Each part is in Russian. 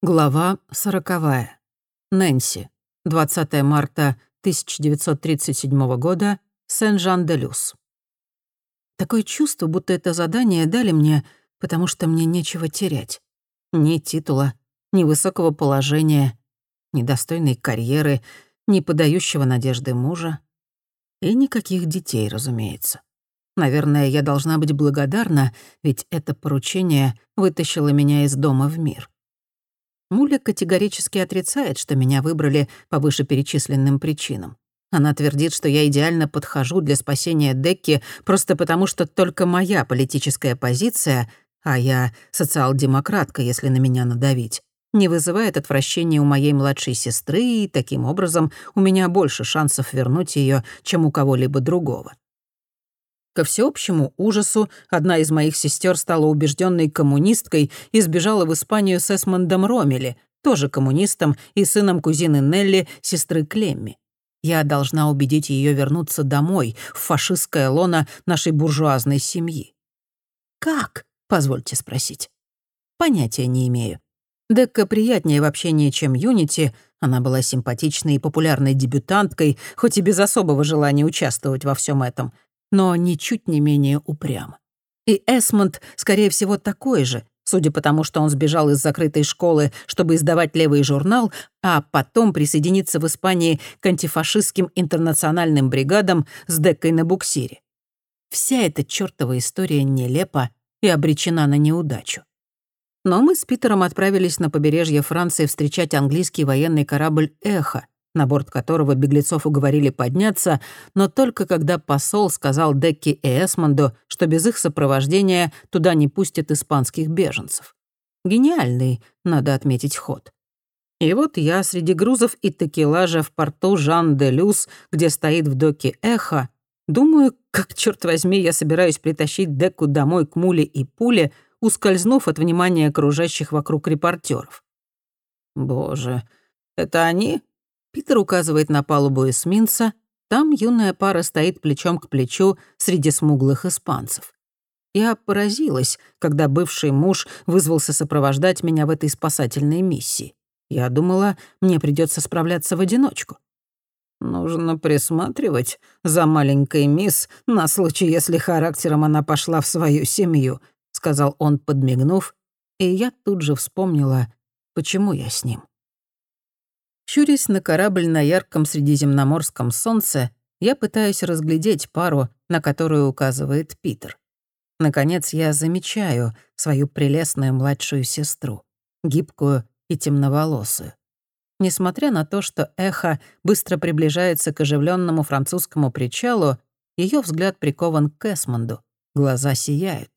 Глава сороковая. Нэнси. 20 марта 1937 года. Сен-Жан-де-Люс. Такое чувство, будто это задание дали мне, потому что мне нечего терять. Ни титула, ни высокого положения, ни достойной карьеры, ни подающего надежды мужа. И никаких детей, разумеется. Наверное, я должна быть благодарна, ведь это поручение вытащило меня из дома в мир. Муля категорически отрицает, что меня выбрали по вышеперечисленным причинам. Она твердит, что я идеально подхожу для спасения Декки просто потому, что только моя политическая позиция, а я социал-демократка, если на меня надавить, не вызывает отвращения у моей младшей сестры, и таким образом у меня больше шансов вернуть ее, чем у кого-либо другого. Ко всеобщему ужасу, одна из моих сестер стала убежденной коммунисткой и сбежала в Испанию с Эсмондом Ромели, тоже коммунистом и сыном кузины Нелли, сестры Клемми. Я должна убедить ее вернуться домой, в фашистское лоно нашей буржуазной семьи. Как? Позвольте спросить. Понятия не имею. Декка приятнее в общении, чем Юнити. Она была симпатичной и популярной дебютанткой, хоть и без особого желания участвовать во всем этом — но ничуть не менее упрям. И Эсмонд, скорее всего, такой же, судя по тому, что он сбежал из закрытой школы, чтобы издавать левый журнал, а потом присоединиться в Испании к антифашистским интернациональным бригадам с Деккой на буксире. Вся эта чёртова история нелепа и обречена на неудачу. Но мы с Питером отправились на побережье Франции встречать английский военный корабль «Эхо», на борт которого беглецов уговорили подняться, но только когда посол сказал Декки и Эсмонду, что без их сопровождения туда не пустят испанских беженцев. Гениальный, надо отметить, ход. И вот я среди грузов и текелажа в порту Жан-де-Люс, где стоит в доке «Эхо», думаю, как, черт возьми, я собираюсь притащить Деку домой к Муле и Пуле, ускользнув от внимания окружающих вокруг репортеров. «Боже, это они?» Питер указывает на палубу эсминца. Там юная пара стоит плечом к плечу среди смуглых испанцев. Я поразилась, когда бывший муж вызвался сопровождать меня в этой спасательной миссии. Я думала, мне придется справляться в одиночку. «Нужно присматривать за маленькой мисс на случай, если характером она пошла в свою семью», — сказал он, подмигнув, и я тут же вспомнила, почему я с ним. Щурясь на корабль на ярком средиземноморском солнце, я пытаюсь разглядеть пару, на которую указывает Питер. Наконец я замечаю свою прелестную младшую сестру, гибкую и темноволосую. Несмотря на то, что эхо быстро приближается к оживленному французскому причалу, ее взгляд прикован к Эсмонду, глаза сияют.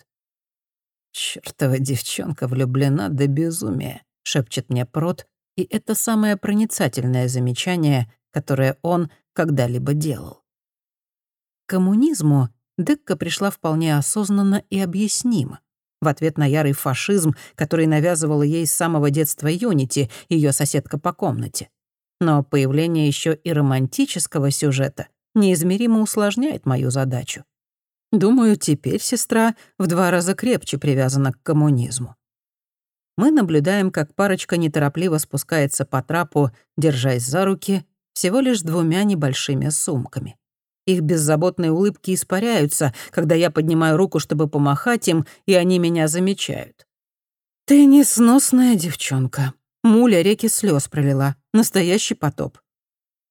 «Чёртова девчонка влюблена до безумия», — шепчет мне Прот, и это самое проницательное замечание, которое он когда-либо делал. К коммунизму Декка пришла вполне осознанно и объяснимо. В ответ на ярый фашизм, который навязывала ей с самого детства Юнити, ее соседка по комнате. Но появление еще и романтического сюжета неизмеримо усложняет мою задачу. Думаю, теперь сестра в два раза крепче привязана к коммунизму мы наблюдаем, как парочка неторопливо спускается по трапу, держась за руки, всего лишь двумя небольшими сумками. Их беззаботные улыбки испаряются, когда я поднимаю руку, чтобы помахать им, и они меня замечают. «Ты несносная девчонка». Муля реки слез пролила. Настоящий потоп.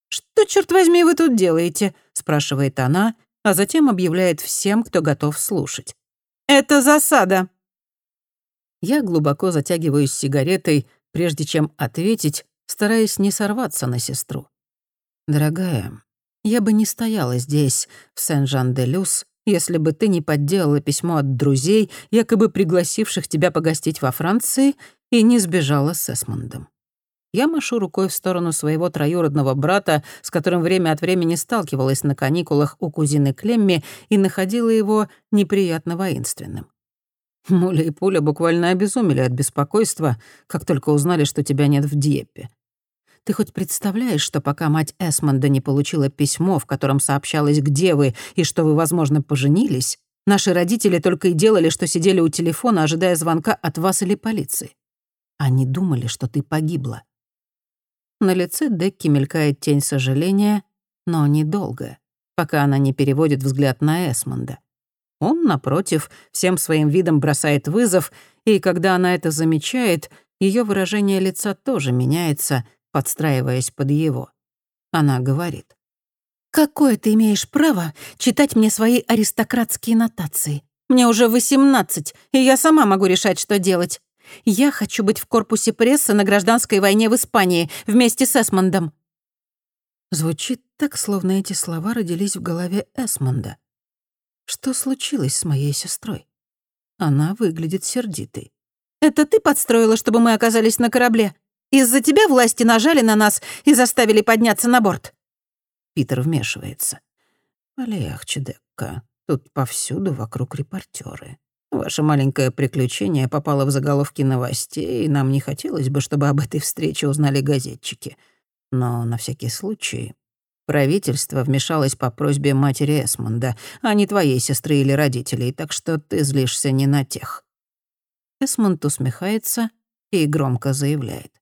«Что, черт возьми, вы тут делаете?» — спрашивает она, а затем объявляет всем, кто готов слушать. «Это засада!» Я глубоко затягиваюсь сигаретой, прежде чем ответить, стараясь не сорваться на сестру. «Дорогая, я бы не стояла здесь, в Сен-Жан-де-Люс, если бы ты не подделала письмо от друзей, якобы пригласивших тебя погостить во Франции, и не сбежала с Эсмондом. Я машу рукой в сторону своего троюродного брата, с которым время от времени сталкивалась на каникулах у кузины Клемми и находила его неприятно воинственным. Муля и Пуля буквально обезумели от беспокойства, как только узнали, что тебя нет в Дьеппе. Ты хоть представляешь, что пока мать Эсмонда не получила письмо, в котором сообщалось, где вы и что вы, возможно, поженились, наши родители только и делали, что сидели у телефона, ожидая звонка от вас или полиции. Они думали, что ты погибла». На лице Декки мелькает тень сожаления, но недолго, пока она не переводит взгляд на Эсмонда. Он, напротив, всем своим видом бросает вызов, и когда она это замечает, ее выражение лица тоже меняется, подстраиваясь под его. Она говорит. «Какое ты имеешь право читать мне свои аристократские нотации? Мне уже восемнадцать, и я сама могу решать, что делать. Я хочу быть в корпусе прессы на гражданской войне в Испании вместе с Эсмондом». Звучит так, словно эти слова родились в голове Эсмонда. Что случилось с моей сестрой? Она выглядит сердитой. «Это ты подстроила, чтобы мы оказались на корабле? Из-за тебя власти нажали на нас и заставили подняться на борт?» Питер вмешивается. «Полегче, Декка. Тут повсюду вокруг репортеры. Ваше маленькое приключение попало в заголовки новостей, и нам не хотелось бы, чтобы об этой встрече узнали газетчики. Но на всякий случай Правительство вмешалось по просьбе матери Эсмонда, а не твоей сестры или родителей, так что ты злишься не на тех». Эсмонд усмехается и громко заявляет.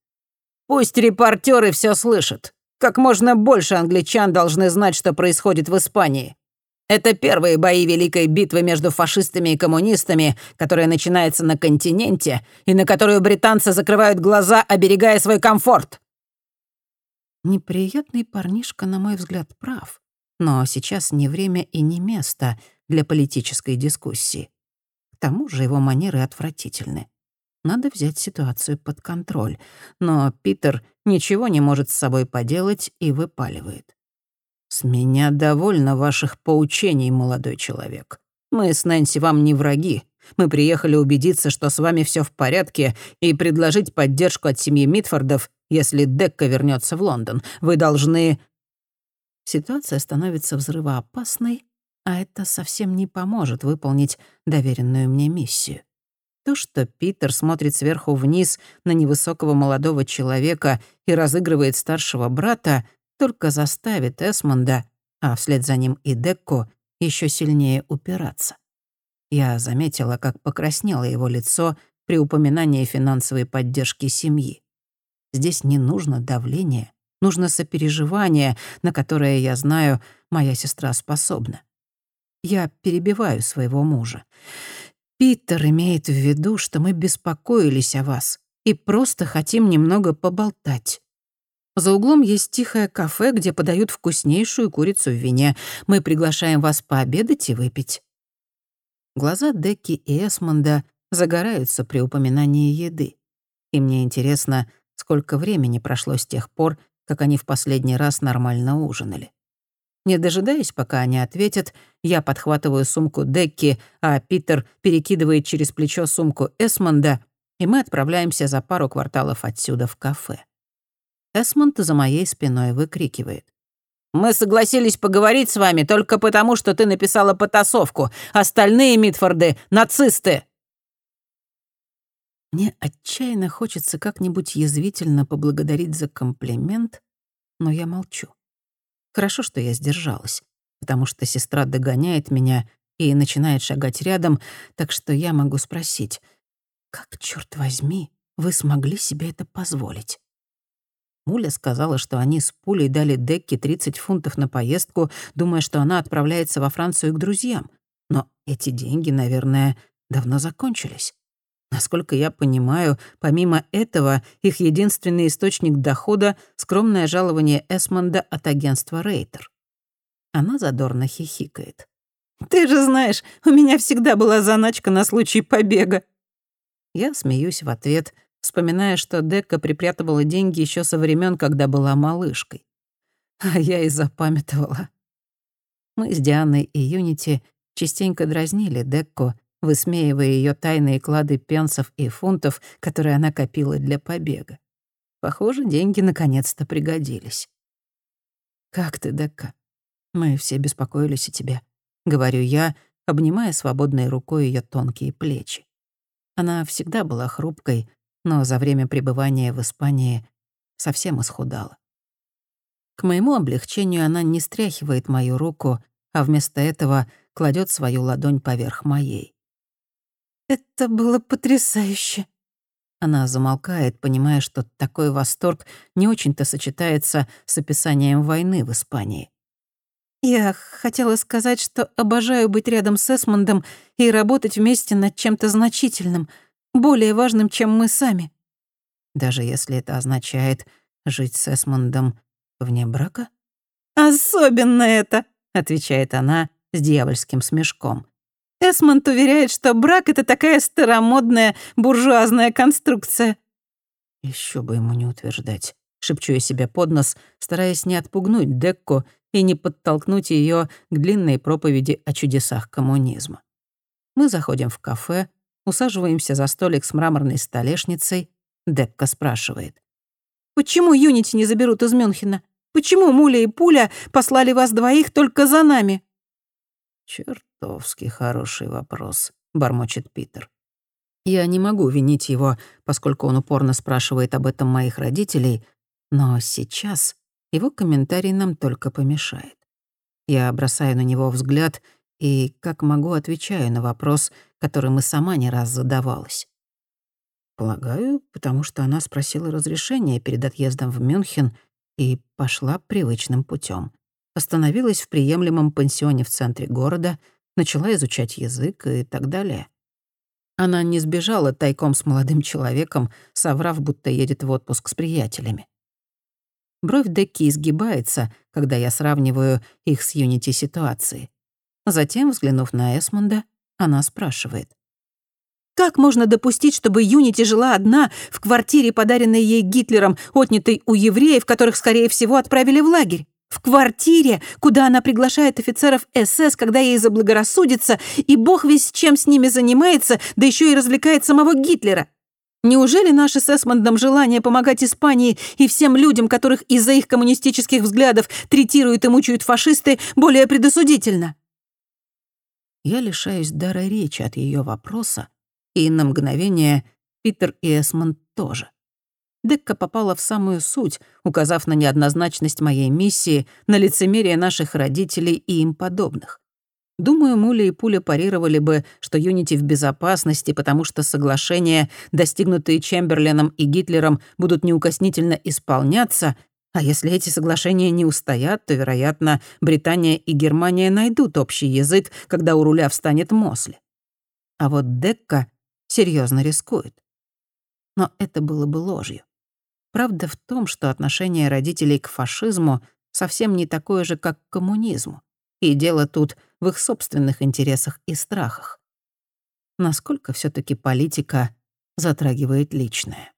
«Пусть репортеры все слышат. Как можно больше англичан должны знать, что происходит в Испании. Это первые бои Великой битвы между фашистами и коммунистами, которая начинается на континенте, и на которую британцы закрывают глаза, оберегая свой комфорт. Неприятный парнишка, на мой взгляд, прав. Но сейчас не время и не место для политической дискуссии. К тому же его манеры отвратительны. Надо взять ситуацию под контроль. Но Питер ничего не может с собой поделать и выпаливает. «С меня довольно ваших поучений, молодой человек. Мы с Нэнси вам не враги. Мы приехали убедиться, что с вами все в порядке, и предложить поддержку от семьи Митфордов если Декка вернется в Лондон. Вы должны...» Ситуация становится взрывоопасной, а это совсем не поможет выполнить доверенную мне миссию. То, что Питер смотрит сверху вниз на невысокого молодого человека и разыгрывает старшего брата, только заставит Эсмонда, а вслед за ним и Декку, еще сильнее упираться. Я заметила, как покраснело его лицо при упоминании финансовой поддержки семьи. Здесь не нужно давления, нужно сопереживание, на которое, я знаю, моя сестра способна. Я перебиваю своего мужа. Питер имеет в виду, что мы беспокоились о вас и просто хотим немного поболтать. За углом есть тихое кафе, где подают вкуснейшую курицу в вине. Мы приглашаем вас пообедать и выпить. Глаза Декки и Эсмонда загораются при упоминании еды. И мне интересно, сколько времени прошло с тех пор, как они в последний раз нормально ужинали. Не дожидаясь, пока они ответят, я подхватываю сумку Декки, а Питер перекидывает через плечо сумку Эсмонда, и мы отправляемся за пару кварталов отсюда в кафе. Эсмонд за моей спиной выкрикивает. «Мы согласились поговорить с вами только потому, что ты написала потасовку. Остальные Митфорды — нацисты!» Мне отчаянно хочется как-нибудь язвительно поблагодарить за комплимент, но я молчу. Хорошо, что я сдержалась, потому что сестра догоняет меня и начинает шагать рядом, так что я могу спросить, «Как, черт возьми, вы смогли себе это позволить?» Муля сказала, что они с пулей дали Декке 30 фунтов на поездку, думая, что она отправляется во Францию к друзьям. Но эти деньги, наверное, давно закончились. Насколько я понимаю, помимо этого, их единственный источник дохода — скромное жалование Эсмонда от агентства Рейтер. Она задорно хихикает. «Ты же знаешь, у меня всегда была заначка на случай побега». Я смеюсь в ответ, вспоминая, что Декка припрятывала деньги еще со времен, когда была малышкой. А я и запамятовала. Мы с Дианой и Юнити частенько дразнили Декку, высмеивая ее тайные клады пенсов и фунтов, которые она копила для побега. Похоже, деньги наконец-то пригодились. «Как ты, Дека? Мы все беспокоились о тебе», — говорю я, обнимая свободной рукой ее тонкие плечи. Она всегда была хрупкой, но за время пребывания в Испании совсем исхудала. К моему облегчению она не стряхивает мою руку, а вместо этого кладет свою ладонь поверх моей. Это было потрясающе. Она замолкает, понимая, что такой восторг не очень-то сочетается с описанием войны в Испании. «Я хотела сказать, что обожаю быть рядом с Эсмондом и работать вместе над чем-то значительным, более важным, чем мы сами». Даже если это означает жить с Эсмондом вне брака? «Особенно это», — отвечает она с дьявольским смешком. Эсмонд уверяет, что брак — это такая старомодная буржуазная конструкция. Еще бы ему не утверждать. Шепчу я себе под нос, стараясь не отпугнуть Декко и не подтолкнуть ее к длинной проповеди о чудесах коммунизма. Мы заходим в кафе, усаживаемся за столик с мраморной столешницей. Декко спрашивает. «Почему Юнити не заберут из Мюнхена? Почему Муля и Пуля послали вас двоих только за нами?» «Чертовски хороший вопрос», — бормочет Питер. Я не могу винить его, поскольку он упорно спрашивает об этом моих родителей, но сейчас его комментарий нам только помешает. Я бросаю на него взгляд и, как могу, отвечаю на вопрос, который мы сама не раз задавалась. Полагаю, потому что она спросила разрешения перед отъездом в Мюнхен и пошла привычным путем остановилась в приемлемом пансионе в центре города, начала изучать язык и так далее. Она не сбежала тайком с молодым человеком, соврав, будто едет в отпуск с приятелями. Бровь Декки изгибается, когда я сравниваю их с Юнити ситуацией. Затем, взглянув на Эсмонда, она спрашивает. «Как можно допустить, чтобы Юнити жила одна в квартире, подаренной ей Гитлером, отнятой у евреев, которых, скорее всего, отправили в лагерь? В квартире, куда она приглашает офицеров СС, когда ей заблагорассудится, и бог весь чем с ними занимается, да еще и развлекает самого Гитлера. Неужели наше с Эсмондом желание помогать Испании и всем людям, которых из-за их коммунистических взглядов третируют и мучают фашисты, более предосудительно? Я лишаюсь дара речи от ее вопроса, и на мгновение Питер и Эсмонд тоже. Декка попала в самую суть, указав на неоднозначность моей миссии, на лицемерие наших родителей и им подобных. Думаю, Муля и Пуля парировали бы, что Юнити в безопасности, потому что соглашения, достигнутые Чемберленом и Гитлером, будут неукоснительно исполняться, а если эти соглашения не устоят, то, вероятно, Британия и Германия найдут общий язык, когда у руля встанет Мосли. А вот Декка серьезно рискует. Но это было бы ложью. Правда в том, что отношение родителей к фашизму совсем не такое же, как к коммунизму. И дело тут в их собственных интересах и страхах. Насколько все таки политика затрагивает личное.